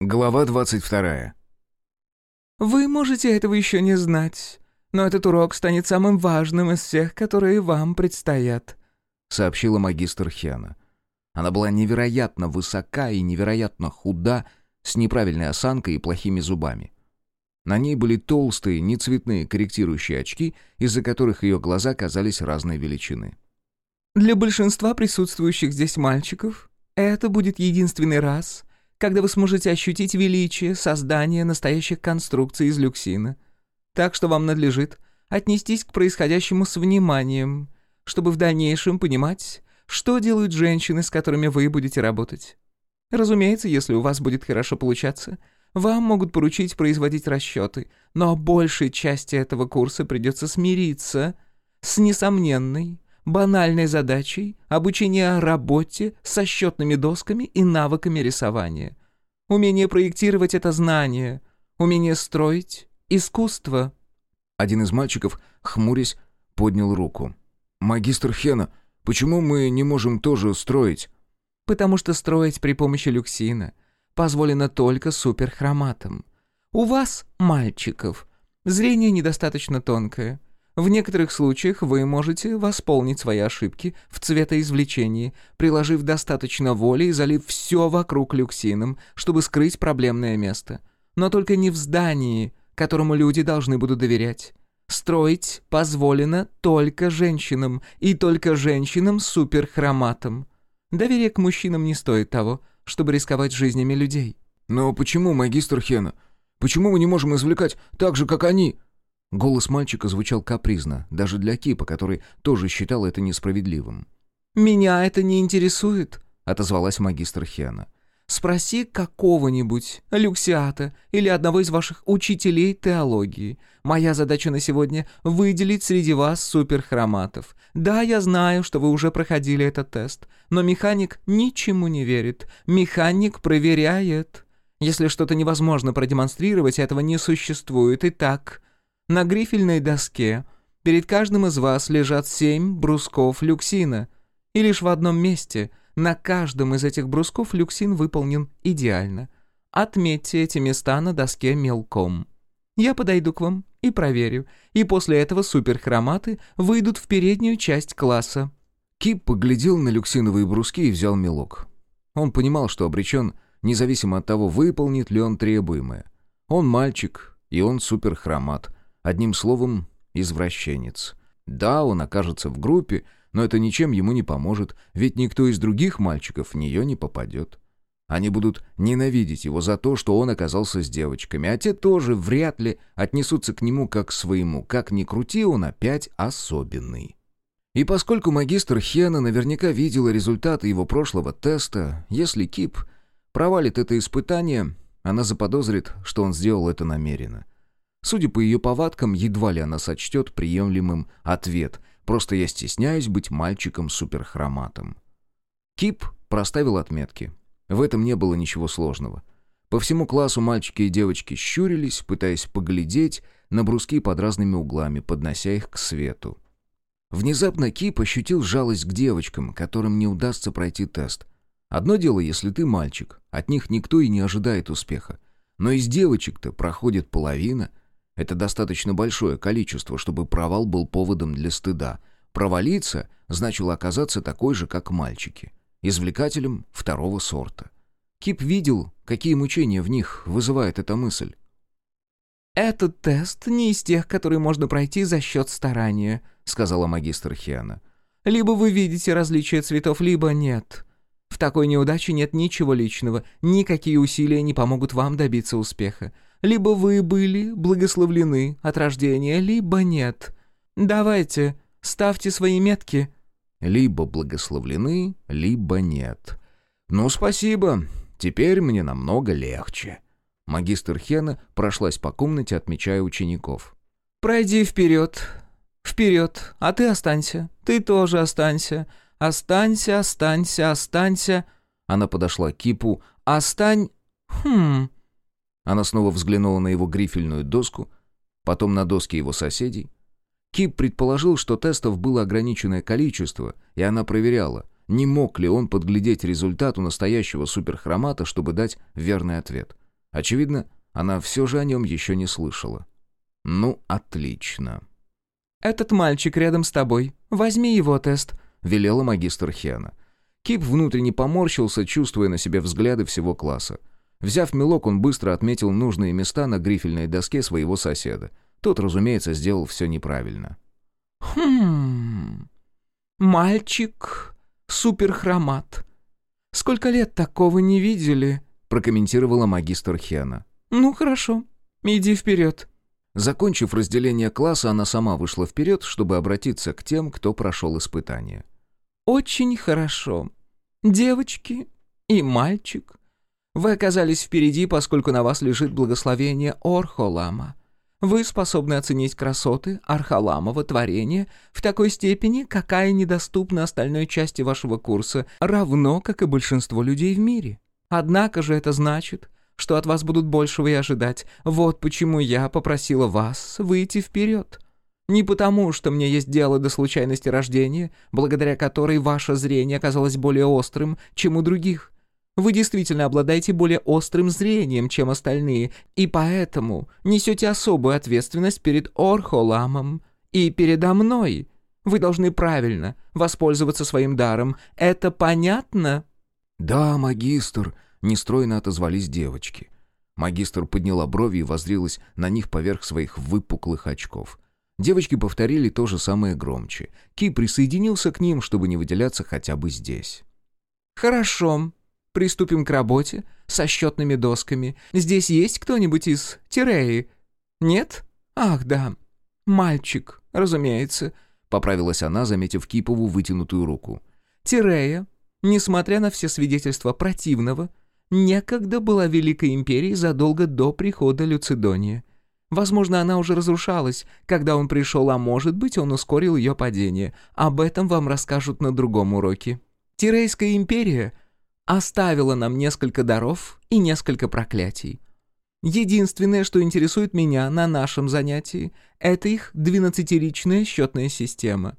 Глава 22. Вы можете этого еще не знать, но этот урок станет самым важным из всех, которые вам предстоят», — сообщила магистр Хена. Она была невероятно высока и невероятно худа, с неправильной осанкой и плохими зубами. На ней были толстые, нецветные корректирующие очки, из-за которых ее глаза казались разной величины. «Для большинства присутствующих здесь мальчиков это будет единственный раз, когда вы сможете ощутить величие создания настоящих конструкций из люксина. Так что вам надлежит отнестись к происходящему с вниманием, чтобы в дальнейшем понимать, что делают женщины, с которыми вы будете работать. Разумеется, если у вас будет хорошо получаться, вам могут поручить производить расчеты, но большей части этого курса придется смириться с несомненной, банальной задачей обучения работе со счетными досками и навыками рисования. Умение проектировать — это знание, умение строить — искусство. Один из мальчиков, хмурясь, поднял руку. «Магистр Хена, почему мы не можем тоже строить?» «Потому что строить при помощи люксина позволено только суперхроматам. У вас, мальчиков, зрение недостаточно тонкое». В некоторых случаях вы можете восполнить свои ошибки в цветоизвлечении, приложив достаточно воли и залив все вокруг люксином, чтобы скрыть проблемное место. Но только не в здании, которому люди должны будут доверять. Строить позволено только женщинам, и только женщинам с суперхроматом. Доверие к мужчинам не стоит того, чтобы рисковать жизнями людей. «Но почему, магистр Хена? Почему мы не можем извлекать так же, как они?» Голос мальчика звучал капризно, даже для Кипа, который тоже считал это несправедливым. «Меня это не интересует», — отозвалась магистр Хена. «Спроси какого-нибудь, Люксиата или одного из ваших учителей теологии. Моя задача на сегодня — выделить среди вас суперхроматов. Да, я знаю, что вы уже проходили этот тест, но механик ничему не верит. Механик проверяет. Если что-то невозможно продемонстрировать, этого не существует. Итак, на грифельной доске перед каждым из вас лежат семь брусков люксина. И лишь в одном месте, на каждом из этих брусков люксин выполнен идеально. Отметьте эти места на доске мелком. Я подойду к вам и проверю, и после этого суперхроматы выйдут в переднюю часть класса». Кип поглядел на люксиновые бруски и взял мелок. Он понимал, что обречен, независимо от того, выполнит ли он требуемое. Он мальчик, и он суперхромат. Одним словом, извращенец. Да, он окажется в группе, но это ничем ему не поможет, ведь никто из других мальчиков в нее не попадет. Они будут ненавидеть его за то, что он оказался с девочками, а те тоже вряд ли отнесутся к нему как к своему. Как ни крути, он опять особенный. И поскольку магистр Хена наверняка видела результаты его прошлого теста, если Кип провалит это испытание, она заподозрит, что он сделал это намеренно — Судя по ее повадкам, едва ли она сочтет приемлемым ответ. Просто я стесняюсь быть мальчиком-суперхроматом. Кип проставил отметки. В этом не было ничего сложного. По всему классу мальчики и девочки щурились, пытаясь поглядеть на бруски под разными углами, поднося их к свету. Внезапно Кип ощутил жалость к девочкам, которым не удастся пройти тест. Одно дело, если ты мальчик, от них никто и не ожидает успеха. Но из девочек-то проходит половина — это достаточно большое количество, чтобы провал был поводом для стыда. Провалиться значило оказаться такой же, как мальчики. Извлекателем второго сорта. Кип видел, какие мучения в них вызывает эта мысль. «Этот тест не из тех, которые можно пройти за счет старания», — сказала магистр Хиана. «Либо вы видите различия цветов, либо нет. В такой неудаче нет ничего личного, никакие усилия не помогут вам добиться успеха. Либо вы были благословлены от рождения, либо нет. Давайте, ставьте свои метки». «Либо благословлены, либо нет». «Ну, спасибо. Теперь мне намного легче». Магистр Хена прошлась по комнате, отмечая учеников. «Пройди вперед. Вперед. А ты останься. Ты тоже останься. Останься, останься, останься». Она подошла к Кипу. «Остань... Хм... Она снова взглянула на его грифельную доску, потом на доски его соседей. Кип предположил, что тестов было ограниченное количество, и она проверяла, не мог ли он подглядеть результат у настоящего суперхромата, чтобы дать верный ответ. Очевидно, она все же о нем еще не слышала. «Ну, отлично». «Этот мальчик рядом с тобой. Возьми его тест», — велела магистр Хена. Кип внутренне поморщился, чувствуя на себе взгляды всего класса. Взяв мелок, он быстро отметил нужные места на грифельной доске своего соседа. Тот, разумеется, сделал все неправильно. «Хм... Мальчик суперхромат. Сколько лет такого не видели?» — прокомментировала магистр Хена. «Ну, хорошо. Иди вперед». Закончив разделение класса, она сама вышла вперед, чтобы обратиться к тем, кто прошел испытание. «Очень хорошо. Девочки и мальчик, вы оказались впереди, поскольку на вас лежит благословение Орхолама. Вы способны оценить красоты Архаламова творения в такой степени, какая недоступна остальной части вашего курса, равно как и большинство людей в мире. Однако же это значит, что от вас будут большего и ожидать. Вот почему я попросила вас выйти вперед. Не потому, что мне есть дело до случайности рождения, благодаря которой ваше зрение оказалось более острым, чем у других. Вы действительно обладаете более острым зрением, чем остальные, и поэтому несете особую ответственность перед Орхоламом и передо мной. Вы должны правильно воспользоваться своим даром. Это понятно?» «Да, магистр», — нестройно отозвались девочки. Магистр подняла брови и воззрилась на них поверх своих выпуклых очков. Девочки повторили то же самое громче. Ки присоединился к ним, чтобы не выделяться хотя бы здесь. «Хорошо. Приступим к работе со счетными досками. Здесь есть кто-нибудь из Тиреи? Нет? Ах, да. Мальчик, разумеется», — поправилась она, заметив Кипову вытянутую руку. «Тирея, несмотря на все свидетельства противного, некогда была Великой Империей задолго до прихода Люцидония. Возможно, она уже разрушалась, когда он пришел, а может быть, он ускорил ее падение. Об этом вам расскажут на другом уроке. Тирейская империя оставила нам несколько даров и несколько проклятий. Единственное, что интересует меня на нашем занятии, это их двенадцатиричная счетная система.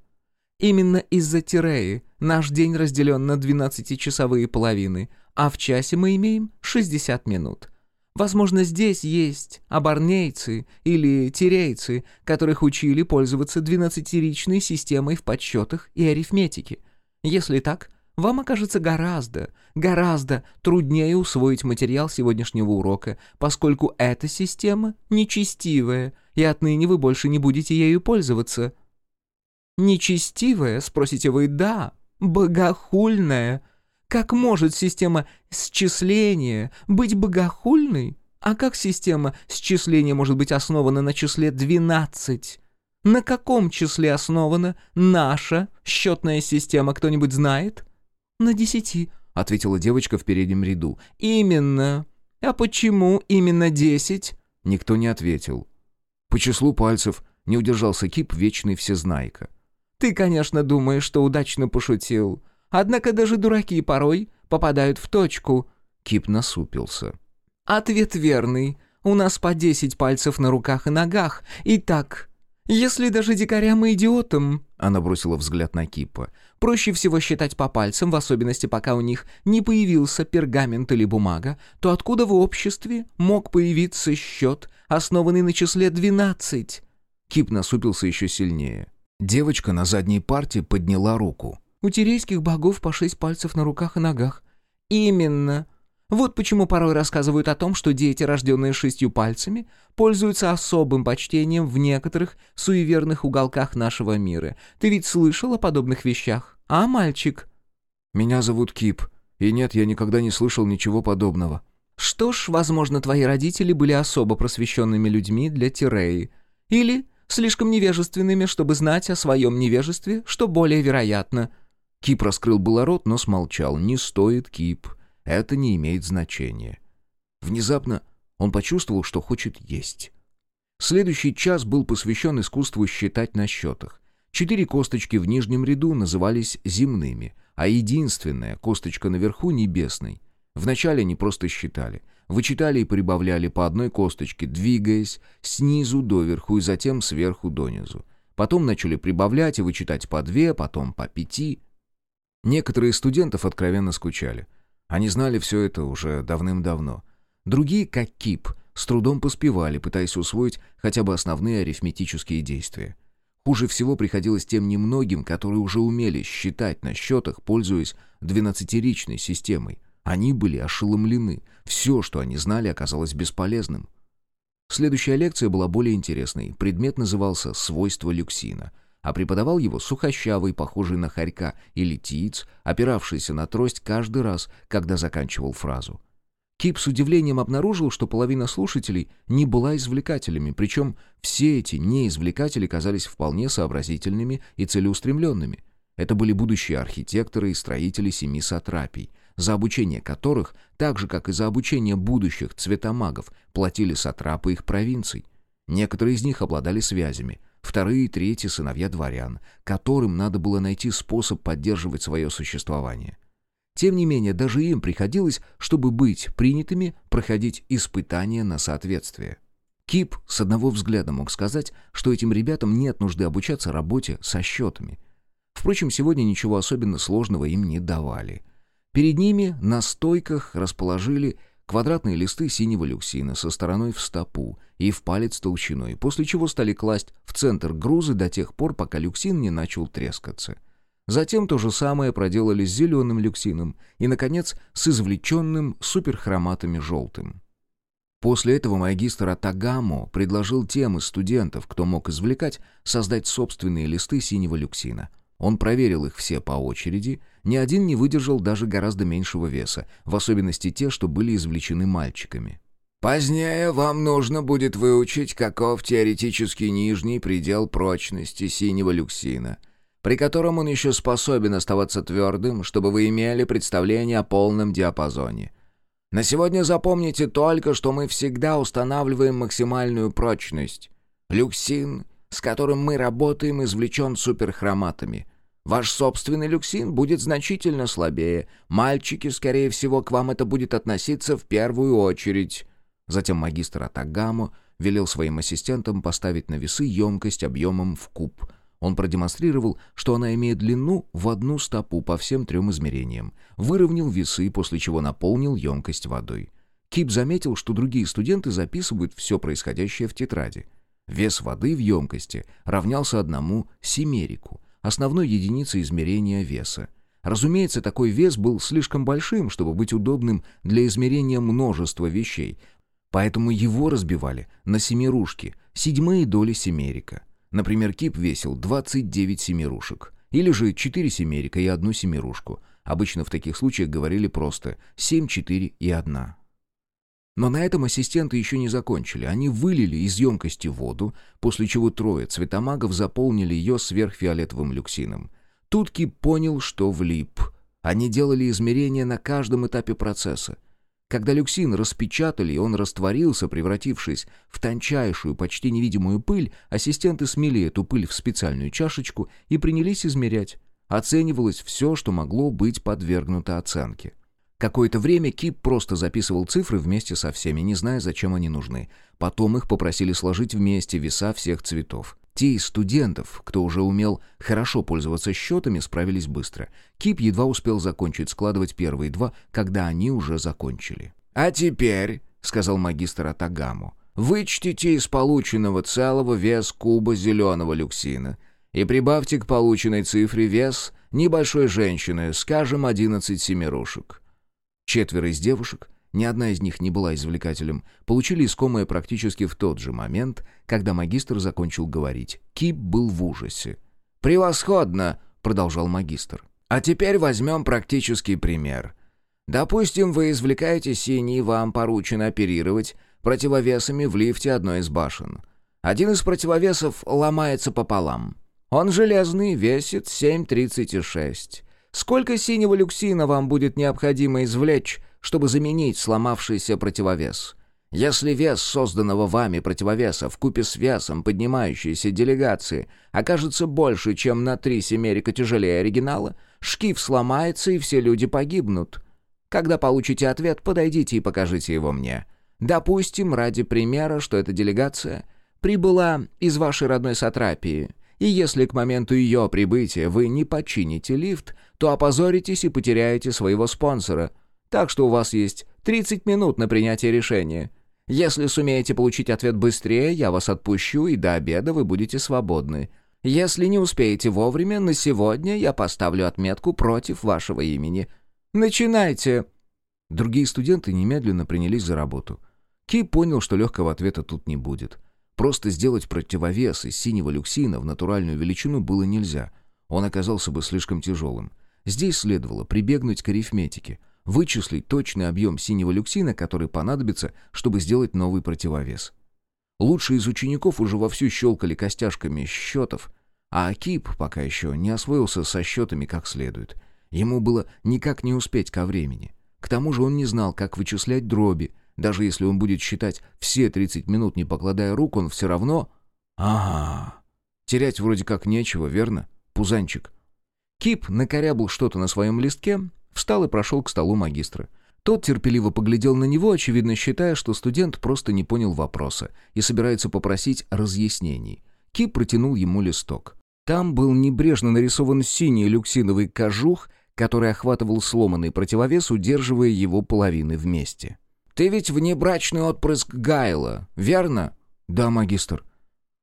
Именно из-за Тиреи наш день разделен на двенадцатичасовые половины, а в часе мы имеем 60 минут — Возможно, здесь есть аборнейцы или тирейцы, которых учили пользоваться двенадцатиричной системой в подсчетах и арифметике. Если так, вам окажется гораздо, гораздо труднее усвоить материал сегодняшнего урока, поскольку эта система нечестивая, и отныне вы больше не будете ею пользоваться. Нечестивая, спросите вы, да, богохульная — как может система счисления быть богохульной? А как система счисления может быть основана на числе 12? На каком числе основана наша счетная система, кто-нибудь знает? На десяти, ответила девочка в переднем ряду. Именно. А почему именно десять? Никто не ответил. По числу пальцев не удержался Кип, вечный всезнайка. Ты, конечно, думаешь, что удачно пошутил. Однако даже дураки порой попадают в точку». Кип насупился. «Ответ верный. У нас по десять пальцев на руках и ногах. Итак, если даже дикарям и идиотам...» Она бросила взгляд на Кипа. «Проще всего считать по пальцам, в особенности пока у них не появился пергамент или бумага, то откуда в обществе мог появиться счет, основанный на числе двенадцать?» Кип насупился еще сильнее. Девочка на задней парте подняла руку. У тирейских богов по шесть пальцев на руках и ногах. Именно. Вот почему порой рассказывают о том, что дети, рожденные шестью пальцами, пользуются особым почтением в некоторых суеверных уголках нашего мира. Ты ведь слышал о подобных вещах, а, мальчик? Меня зовут Кип, и нет, я никогда не слышал ничего подобного. Что ж, возможно, твои родители были особо просвещенными людьми для Тиреи. Или слишком невежественными, чтобы знать о своем невежестве, что более вероятно — Кип раскрыл было рот, но смолчал. «Не стоит, Кип. Это не имеет значения». Внезапно он почувствовал, что хочет есть. Следующий час был посвящен искусству считать на счетах. Четыре косточки в нижнем ряду назывались земными, а единственная косточка наверху — небесной. Вначале они просто считали. Вычитали и прибавляли по одной косточке, двигаясь снизу доверху и затем сверху донизу. Потом начали прибавлять и вычитать по две, потом по пяти — Некоторые студентов откровенно скучали. Они знали все это уже давным-давно. Другие, как Кип, с трудом поспевали, пытаясь усвоить хотя бы основные арифметические действия. Хуже всего приходилось тем немногим, которые уже умели считать на счетах, пользуясь двенадцатиричной системой. Они были ошеломлены. Все, что они знали, оказалось бесполезным. Следующая лекция была более интересной. Предмет назывался «Свойства люксина», а преподавал его сухощавый, похожий на хорька или тиц, опиравшийся на трость каждый раз, когда заканчивал фразу. Кип с удивлением обнаружил, что половина слушателей не была извлекателями, причем все эти неизвлекатели казались вполне сообразительными и целеустремленными. Это были будущие архитекторы и строители семи сатрапий, за обучение которых, так же как и за обучение будущих цветомагов, платили сатрапы их провинций. Некоторые из них обладали связями, вторые и третьи сыновья дворян, которым надо было найти способ поддерживать свое существование. Тем не менее, даже им приходилось, чтобы быть принятыми, проходить испытания на соответствие. Кип с одного взгляда мог сказать, что этим ребятам нет нужды обучаться работе со счетами. Впрочем, сегодня ничего особенно сложного им не давали. Перед ними на стойках расположили квадратные листы синего люксина со стороной в стопу и в палец толщиной, после чего стали класть в центр грузы до тех пор, пока люксин не начал трескаться. Затем то же самое проделали с зеленым люксином и, наконец, с извлеченным суперхроматами желтым. После этого магистр Атагамо предложил тем из студентов, кто мог извлекать, создать собственные листы синего люксина. Он проверил их все по очереди, ни один не выдержал даже гораздо меньшего веса, в особенности те, что были извлечены мальчиками. «Позднее вам нужно будет выучить, каков теоретический нижний предел прочности синего люксина», при котором он еще способен оставаться твердым, чтобы вы имели представление о полном диапазоне. На сегодня запомните только, что мы всегда устанавливаем максимальную прочность. Люксин, с которым мы работаем, извлечен суперхроматами. Ваш собственный люксин будет значительно слабее. Мальчики, скорее всего, к вам это будет относиться в первую очередь. Затем магистр Атагамо велел своим ассистентам поставить на весы емкость объемом в куб — он продемонстрировал, что она имеет длину в одну стопу по всем трем измерениям, выровнял весы, после чего наполнил емкость водой. Кип заметил, что другие студенты записывают все происходящее в тетради. Вес воды в емкости равнялся одному семерику, основной единице измерения веса. Разумеется, такой вес был слишком большим, чтобы быть удобным для измерения множества вещей, поэтому его разбивали на семерушки, седьмые доли семерика. Например, кип весил 29 семерушек. Или же 4 семерика и одну семерушку. Обычно в таких случаях говорили просто 7, 4 и 1. Но на этом ассистенты еще не закончили. Они вылили из емкости воду, после чего трое цветомагов заполнили ее сверхфиолетовым люксином. Тут Кип понял, что влип. Они делали измерения на каждом этапе процесса. Когда люксин распечатали, и он растворился, превратившись в тончайшую, почти невидимую пыль, ассистенты смели эту пыль в специальную чашечку и принялись измерять. Оценивалось все, что могло быть подвергнуто оценке. Какое-то время Кип просто записывал цифры вместе со всеми, не зная, зачем они нужны. Потом их попросили сложить вместе веса всех цветов. Те из студентов, кто уже умел хорошо пользоваться счетами, справились быстро. Кип едва успел закончить складывать первые два, когда они уже закончили. «А теперь», — сказал магистр Атагаму, — «вычтите из полученного целого вес куба зеленого люксина и прибавьте к полученной цифре вес небольшой женщины, скажем, одиннадцать семерушек». Четверо из девушек — ни одна из них не была извлекателем, получили искомое практически в тот же момент, когда магистр закончил говорить. Кип был в ужасе. «Превосходно!» — продолжал магистр. «А теперь возьмем практический пример. Допустим, вы извлекаете синий, вам поручено оперировать противовесами в лифте одной из башен. Один из противовесов ломается пополам. Он железный, весит 7,36. Сколько синего люксина вам будет необходимо извлечь, чтобы заменить сломавшийся противовес. Если вес созданного вами противовеса в купе с весом поднимающейся делегации окажется больше, чем на три семерика тяжелее оригинала, шкив сломается и все люди погибнут. Когда получите ответ, подойдите и покажите его мне. Допустим, ради примера, что эта делегация прибыла из вашей родной сатрапии, и если к моменту ее прибытия вы не почините лифт, то опозоритесь и потеряете своего спонсора — Так что у вас есть 30 минут на принятие решения. Если сумеете получить ответ быстрее, я вас отпущу, и до обеда вы будете свободны. Если не успеете вовремя, на сегодня я поставлю отметку против вашего имени. Начинайте!» Другие студенты немедленно принялись за работу. Ки понял, что легкого ответа тут не будет. Просто сделать противовес из синего люксина в натуральную величину было нельзя. Он оказался бы слишком тяжелым. Здесь следовало прибегнуть к арифметике, вычислить точный объем синего люксина, который понадобится, чтобы сделать новый противовес. Лучшие из учеников уже вовсю щелкали костяшками счетов, а Акип пока еще не освоился со счетами как следует. Ему было никак не успеть ко времени. К тому же он не знал, как вычислять дроби. Даже если он будет считать все 30 минут, не покладая рук, он все равно... Ага. Терять вроде как нечего, верно? Пузанчик. Кип накорябал что-то на своем листке, встал и прошел к столу магистра. Тот терпеливо поглядел на него, очевидно считая, что студент просто не понял вопроса и собирается попросить разъяснений. Кип протянул ему листок. Там был небрежно нарисован синий люксиновый кожух который охватывал сломанный противовес, удерживая его половины вместе. «Ты ведь внебрачный отпрыск Гайла, верно?» «Да, магистр».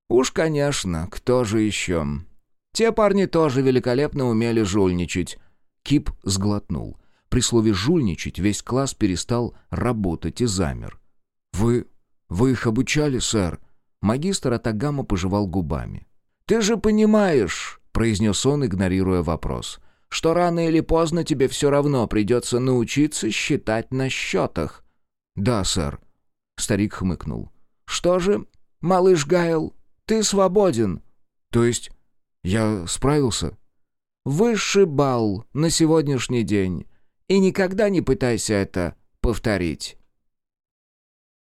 «Уж, конечно, кто же еще?» «Те парни тоже великолепно умели жульничать». Кип сглотнул. При слове «жульничать» весь класс перестал работать и замер. «Вы... вы их обучали, сэр?» Магистр Атагама пожевал губами. «Ты же понимаешь», — произнес он, игнорируя вопрос что рано или поздно тебе все равно придется научиться считать на счетах». «Да, сэр». Старик хмыкнул. «Что же, малыш Гайл, ты свободен». «То есть я справился?» «Высший балл на сегодняшний день. И никогда не пытайся это повторить».